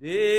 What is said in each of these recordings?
des.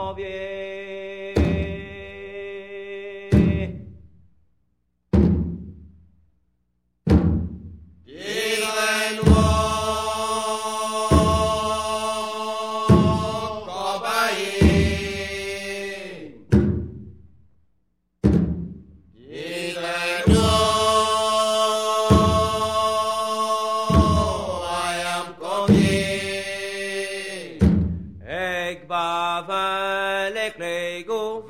bavalik lego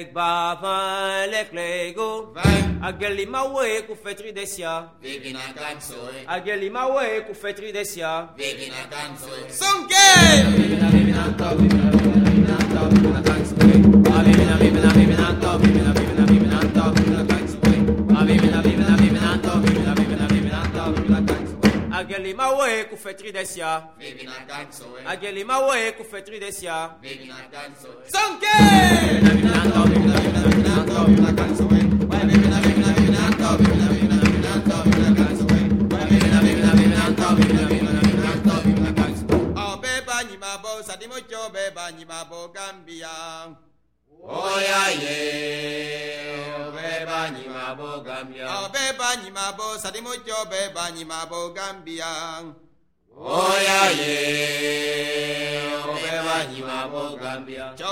ik bavalik lego ageli mawe ku fetri desia vegina kansoe ageli mawe ku fetri desia vegina kansoe songe vegina vegina Agelima woe kufetri desia. Vivina gansoe. Agelima woe kufetri desia. Vivina gansoe. Sanke! Vivina gansoe. Vivina gansoe. Vivina gansoe. Vivina vivina vivina gansoe. Vivina vivina vivina gansoe. Vivina gansoe. Vivina vivina vivina gansoe. Vivina vivina vivina gansoe. Vivina gansoe. Oh beba nyimabo sadimocho beba nyimabo Gambia. Oya ye. ညီမာဘောဂမ်ယအဘေပါညီမာဘောသတိမုကျောဘေပါညီမာဘောဂမ်ဗျာဝောရယေဘေပါညီမာဘောဂမ်ဗျာကျော